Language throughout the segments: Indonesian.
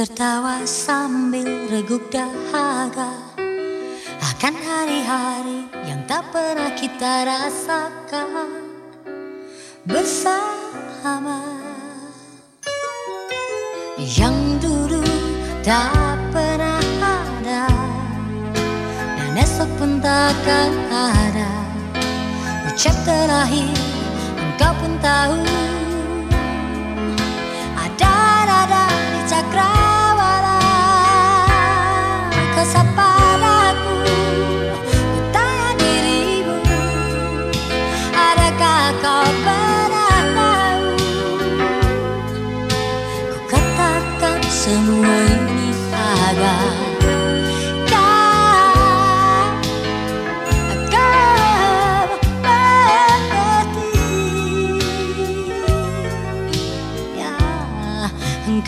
Tertawa sambil reguk dahaga. Akan hari-hari yang tak pernah kita rasakan Bersama. Yang dulu tak pernah ada Dan esok pun takkan ada. Ucap terakhir engkau pun tahu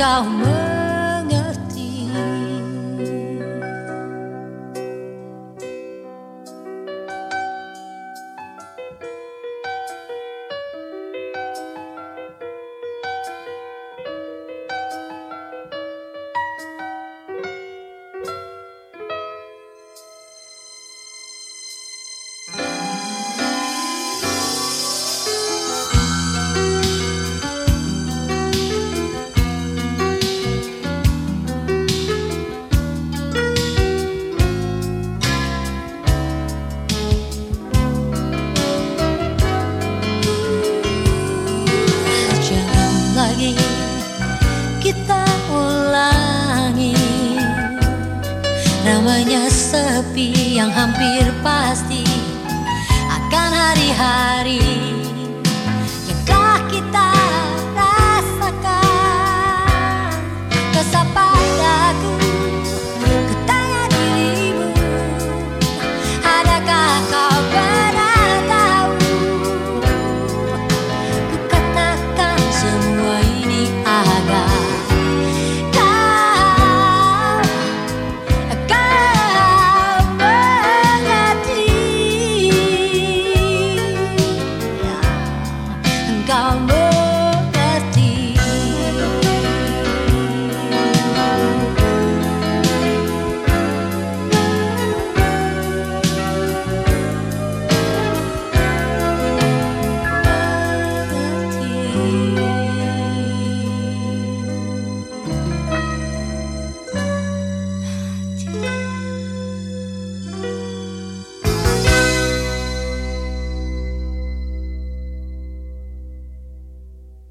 engkau sepi yang hampir pasti